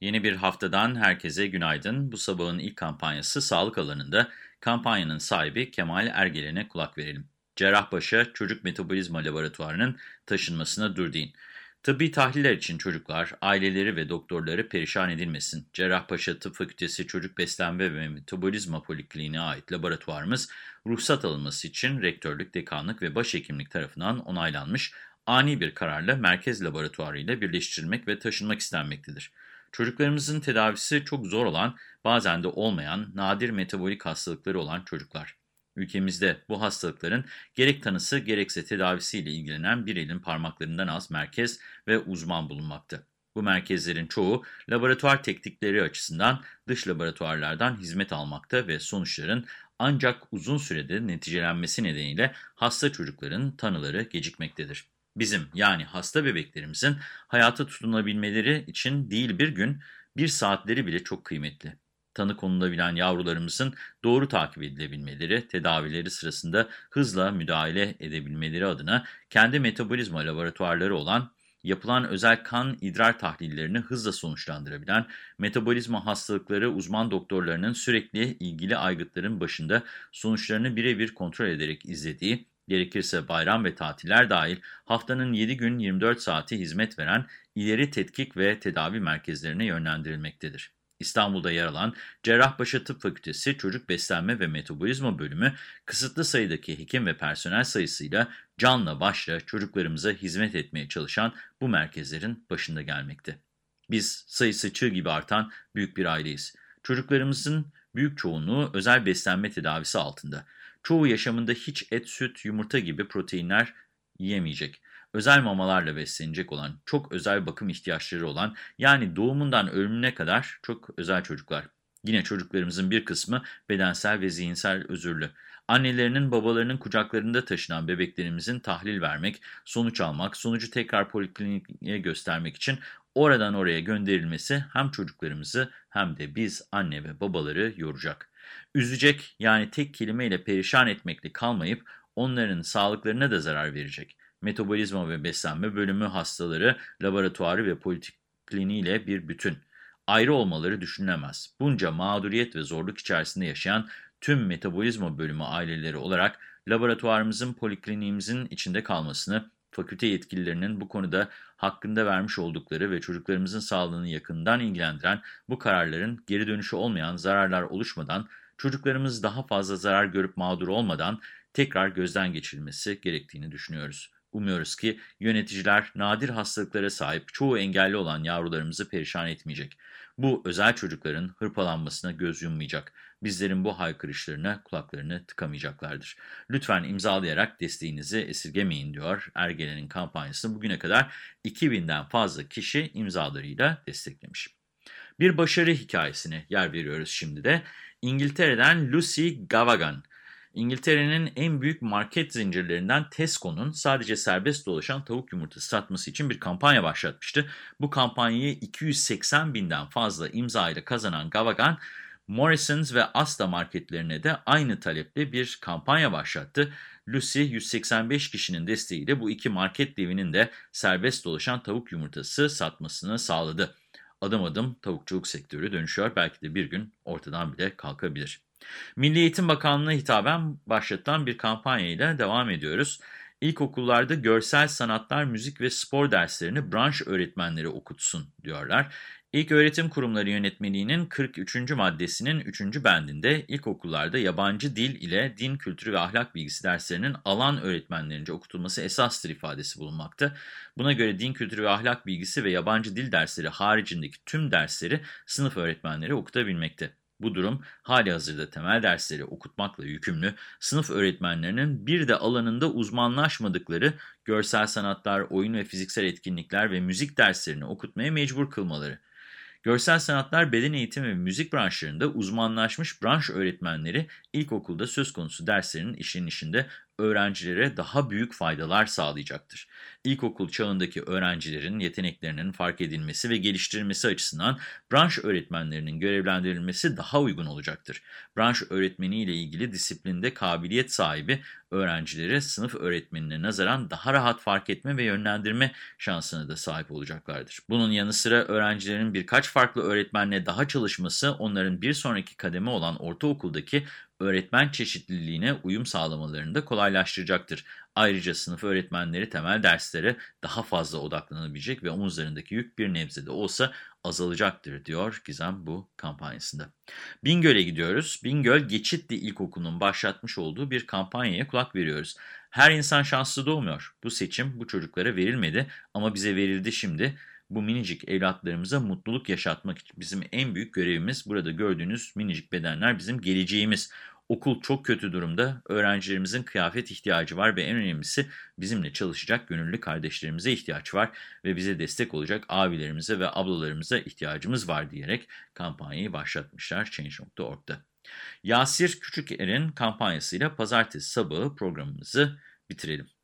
Yeni bir haftadan herkese günaydın. Bu sabahın ilk kampanyası sağlık alanında. Kampanyanın sahibi Kemal Ergelen'e kulak verelim. Cerrahpaşa Çocuk Metabolizma Laboratuvarı'nın taşınmasına dur deyin. Tıbbi tahliller için çocuklar, aileleri ve doktorları perişan edilmesin. Cerrahpaşa Tıp Fakültesi Çocuk Beslenme ve Metabolizma Polikliniğine ait laboratuvarımız ruhsat alınması için rektörlük, dekanlık ve başhekimlik tarafından onaylanmış ani bir kararla merkez laboratuvarı ile birleştirilmek ve taşınmak istenmektedir. Çocuklarımızın tedavisi çok zor olan, bazen de olmayan, nadir metabolik hastalıkları olan çocuklar. Ülkemizde bu hastalıkların gerek tanısı gerekse tedavisiyle ilgilenen bir elin parmaklarından az merkez ve uzman bulunmakta. Bu merkezlerin çoğu laboratuvar teknikleri açısından dış laboratuvarlardan hizmet almakta ve sonuçların ancak uzun sürede neticelenmesi nedeniyle hasta çocukların tanıları gecikmektedir. Bizim yani hasta bebeklerimizin hayata tutunabilmeleri için değil bir gün, bir saatleri bile çok kıymetli. Tanı konulabilen yavrularımızın doğru takip edilebilmeleri, tedavileri sırasında hızla müdahale edebilmeleri adına kendi metabolizma laboratuvarları olan yapılan özel kan idrar tahlillerini hızla sonuçlandırabilen, metabolizma hastalıkları uzman doktorlarının sürekli ilgili aygıtların başında sonuçlarını birebir kontrol ederek izlediği, gerekirse bayram ve tatiller dahil haftanın 7 gün 24 saati hizmet veren ileri tetkik ve tedavi merkezlerine yönlendirilmektedir. İstanbul'da yer alan Cerrahpaşa Tıp Fakültesi Çocuk Beslenme ve Metabolizma Bölümü kısıtlı sayıdaki hekim ve personel sayısıyla canla başla çocuklarımıza hizmet etmeye çalışan bu merkezlerin başında gelmekte. Biz sayısı çığ gibi artan büyük bir aileyiz. Çocuklarımızın büyük çoğunluğu özel beslenme tedavisi altında. Çoğu yaşamında hiç et, süt, yumurta gibi proteinler yiyemeyecek. Özel mamalarla beslenecek olan, çok özel bakım ihtiyaçları olan, yani doğumundan ölümüne kadar çok özel çocuklar. Yine çocuklarımızın bir kısmı bedensel ve zihinsel özürlü. Annelerinin babalarının kucaklarında taşınan bebeklerimizin tahlil vermek, sonuç almak, sonucu tekrar polikliniğe göstermek için oradan oraya gönderilmesi hem çocuklarımızı hem de biz anne ve babaları yoracak. Üzecek yani tek kelimeyle perişan etmekle kalmayıp onların sağlıklarına da zarar verecek. Metabolizma ve beslenme bölümü hastaları, laboratuvarı ve polikliniğiyle bir bütün. Ayrı olmaları düşünülemez. Bunca mağduriyet ve zorluk içerisinde yaşayan tüm metabolizma bölümü aileleri olarak laboratuvarımızın, polikliniğimizin içinde kalmasını, fakülte yetkililerinin bu konuda hakkında vermiş oldukları ve çocuklarımızın sağlığını yakından ilgilendiren bu kararların geri dönüşü olmayan zararlar oluşmadan, çocuklarımız daha fazla zarar görüp mağdur olmadan tekrar gözden geçirilmesi gerektiğini düşünüyoruz. Umuyoruz ki yöneticiler nadir hastalıklara sahip çoğu engelli olan yavrularımızı perişan etmeyecek. Bu özel çocukların hırpalanmasına göz yummayacak. Bizlerin bu haykırışlarına kulaklarını tıkamayacaklardır. Lütfen imzalayarak desteğinizi esirgemeyin diyor Ergelen'in kampanyasını bugüne kadar 2000'den fazla kişi imzalarıyla desteklemiş. Bir başarı hikayesine yer veriyoruz şimdi de. İngiltere'den Lucy Gavagan. İngiltere'nin en büyük market zincirlerinden Tesco'nun sadece serbest dolaşan tavuk yumurtası satması için bir kampanya başlatmıştı. Bu kampanyayı 280 binden fazla imza ile kazanan Gavagan, Morrisons ve Asda marketlerine de aynı taleple bir kampanya başlattı. Lucy 185 kişinin desteğiyle bu iki market devinin de serbest dolaşan tavuk yumurtası satmasını sağladı. Adım adım tavukçuluk sektörü dönüşüyor. Belki de bir gün ortadan bile kalkabilir. Milli Eğitim Bakanlığı'na hitaben başlatılan bir kampanyayla devam ediyoruz. İlkokullarda görsel sanatlar, müzik ve spor derslerini branş öğretmenleri okutsun diyorlar. İlk Öğretim Kurumları Yönetmeliği'nin 43. maddesinin 3. bendinde ilkokullarda yabancı dil ile din, kültürü ve ahlak bilgisi derslerinin alan öğretmenlerince okutulması esastır ifadesi bulunmakta. Buna göre din, kültürü ve ahlak bilgisi ve yabancı dil dersleri haricindeki tüm dersleri sınıf öğretmenleri okutabilmekte. Bu durum hali hazırda temel dersleri okutmakla yükümlü sınıf öğretmenlerinin bir de alanında uzmanlaşmadıkları görsel sanatlar, oyun ve fiziksel etkinlikler ve müzik derslerini okutmaya mecbur kılmaları. Görsel sanatlar, beden eğitimi ve müzik branşlarında uzmanlaşmış branş öğretmenleri ilkokulda söz konusu derslerin işin işinde öğrencilere daha büyük faydalar sağlayacaktır. İlkokul çağındaki öğrencilerin yeteneklerinin fark edilmesi ve geliştirilmesi açısından branş öğretmenlerinin görevlendirilmesi daha uygun olacaktır. Branş öğretmeni ile ilgili disiplinde kabiliyet sahibi öğrencilere sınıf öğretmenine nazaran daha rahat fark etme ve yönlendirme şansına da sahip olacaklardır. Bunun yanı sıra öğrencilerin birkaç farklı öğretmenle daha çalışması onların bir sonraki kademe olan ortaokuldaki öğretmen çeşitliliğine uyum sağlamalarını da kolaylaştıracaktır. Ayrıca sınıf öğretmenleri temel derslere daha fazla odaklanabilecek ve omuzlarındaki yük bir nebze de olsa azalacaktır diyor Gizem bu kampanyasında. Bingöl'e gidiyoruz. Bingöl Geçitli İlkokulu'nun başlatmış olduğu bir kampanyaya kulak veriyoruz. Her insan şanslı doğmuyor. Bu seçim bu çocuklara verilmedi ama bize verildi şimdi. Bu minicik evlatlarımıza mutluluk yaşatmak için bizim en büyük görevimiz. Burada gördüğünüz minicik bedenler bizim geleceğimiz. Okul çok kötü durumda. Öğrencilerimizin kıyafet ihtiyacı var ve en önemlisi bizimle çalışacak gönüllü kardeşlerimize ihtiyaç var ve bize destek olacak abilerimize ve ablalarımıza ihtiyacımız var diyerek kampanyayı başlatmışlar Change.org'da. Yasir Küçüker'in kampanyasıyla pazartesi sabahı programımızı bitirelim.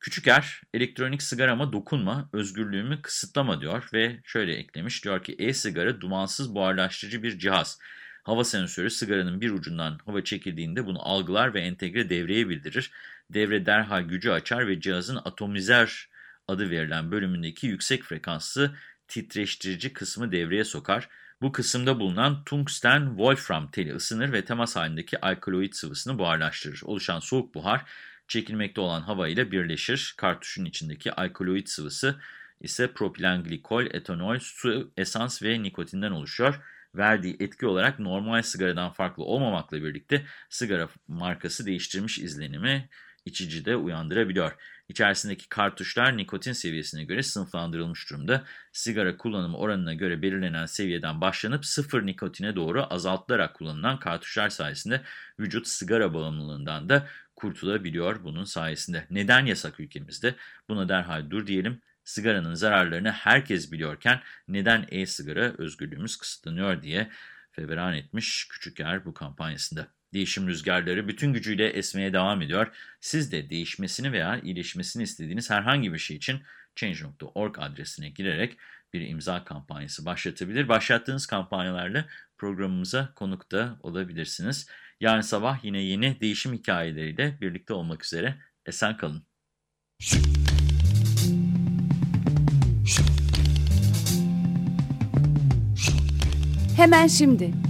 Küçüker, elektronik sigarama dokunma, özgürlüğümü kısıtlama diyor ve şöyle eklemiş. Diyor ki e-sigara dumansız buharlaştırıcı bir cihaz. Hava sensörü sigaranın bir ucundan hava çekildiğinde bunu algılar ve entegre devreye bildirir. Devre derhal gücü açar ve cihazın atomizer adı verilen bölümündeki yüksek frekanslı titreştirici kısmı devreye sokar. Bu kısımda bulunan tungsten wolfram teli ısınır ve temas halindeki alkaloid sıvısını buharlaştırır. Oluşan soğuk buhar çekilmekte olan hava ile birleşir. Kartuşun içindeki alkaloid sıvısı ise propilen glikol, etanol, su, esans ve nikotinden oluşuyor. Verdiği etki olarak normal sigaradan farklı olmamakla birlikte sigara markası değiştirmiş izlenimi içicide uyandırabiliyor. İçerisindeki kartuşlar nikotin seviyesine göre sınıflandırılmış durumda. Sigara kullanımı oranına göre belirlenen seviyeden başlanıp sıfır nikotine doğru azaltılarak kullanılan kartuşlar sayesinde vücut sigara bağımlılığından da kurtulabiliyor bunun sayesinde. Neden yasak ülkemizde? Buna derhal dur diyelim. Sigaranın zararlarını herkes biliyorken neden e-sigara özgürlüğümüz kısıtlanıyor diye feveran etmiş Küçüker bu kampanyasında. Değişim rüzgarları bütün gücüyle esmeye devam ediyor. Siz de değişmesini veya iyileşmesini istediğiniz herhangi bir şey için Change.org adresine girerek bir imza kampanyası başlatabilir. Başlattığınız kampanyalarla programımıza konuk da olabilirsiniz. Yarın sabah yine yeni değişim hikayeleriyle birlikte olmak üzere. Esen kalın. Hemen şimdi.